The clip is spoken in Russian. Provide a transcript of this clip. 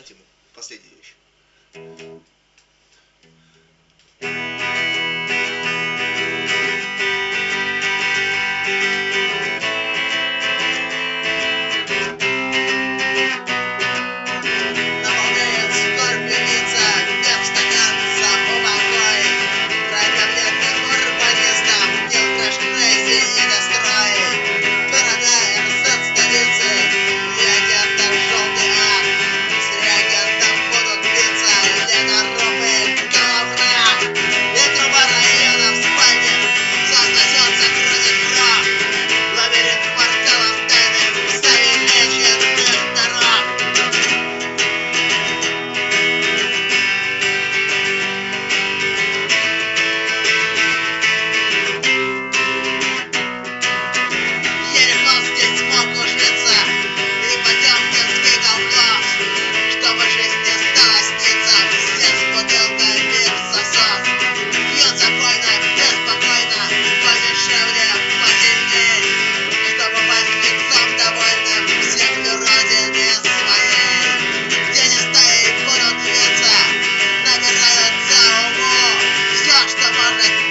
тему. Последняя вещь. Father.